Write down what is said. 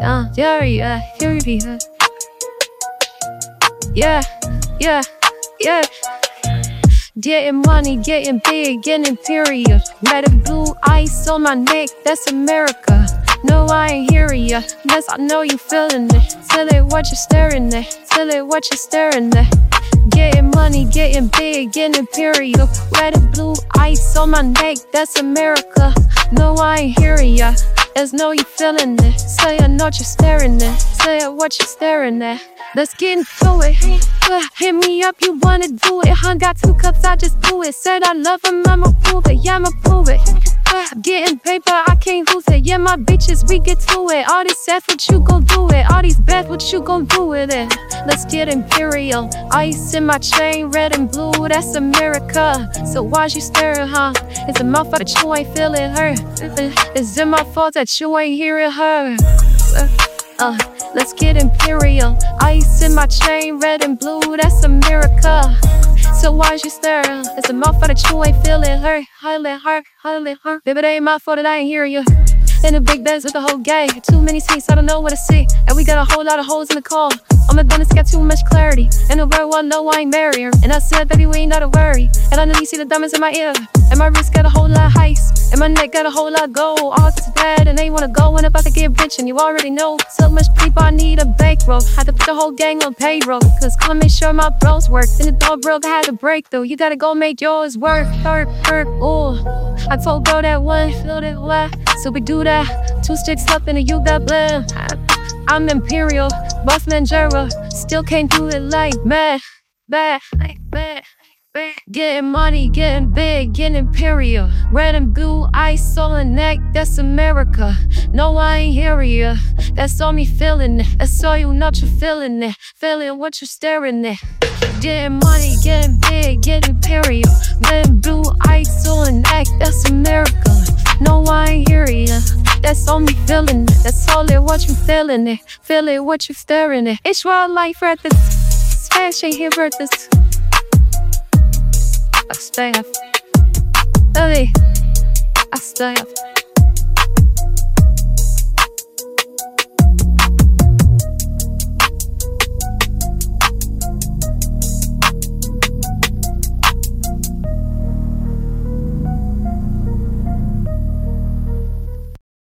Uh, yeah, yeah, you be. Yeah, yeah, yeah. Getting money, getting big, getting imperial. Red and blue ice on my neck, that's America. No, I ain't hearing ya. Yes, I know you feeling it. Tell it what you're staring at. Tell it what you're staring at. Getting money, getting big, getting imperial. Red and blue ice on my neck, that's America. No, I ain't hearing ya. There's no you feeling it. Say I know you're staring at. Say I what you're staring at. Let's get into it. Uh, hit me up, you wanna do it. Hun got two cups, I just do it. Said I love him, I'ma prove it. Yeah, I'ma prove it. Uh, getting paper, I can't lose it. Yeah, my bitches, we get to it. All this ass, what you gon' do it? All these bets, what you gon' do with it? Let's get imperial. Ice in my chain, red and blue, that's America. So why's you staring, huh? It's a mouth that you ain't feeling her. Is it my fault that you ain't hearing her? Uh, let's get imperial. Ice in my chain, red and blue, that's America. So why's you staring? It's a mouth that you ain't feeling hurt. Highly hurt, highly hurt. Baby, it ain't my fault that I ain't hear you. In the big beds with the whole gang. Too many seats, I don't know what to see. And we got a whole lot of holes in the call. My bonus got too much clarity. And the world won't know I ain't married And I said, baby, we ain't gotta worry. And I know you see the diamonds in my ear. And my wrist got a whole lot of ice. And my neck got a whole lot of gold. All to bad and they wanna go when about to get rich. And you already know. So much people, I need a bankroll. Had to put the whole gang on payroll. Cause come make sure my bros work. Then the dog broke, I had to break through. You gotta go make yours work. Work, work, ooh. I told bro that one, feel that way. So we do that. Two sticks up in a you got blend. I'm Imperial, Boss man Manjera. Still can't do it like me. Bad, like bad. Getting money, getting big, getting imperial. Red and blue ice on the neck, that's America. No, I ain't hearing ya. That's all me feeling it. That's all you not you're feeling it. Feeling what you're staring at. Getting money, getting big, getting imperial. Red and blue ice on the neck, that's America. That's all me feeling it. That's all it what you feeling it. Feel it what you staring at. It's your life at this. Ain't here at this. I stay up. Early. I stay up.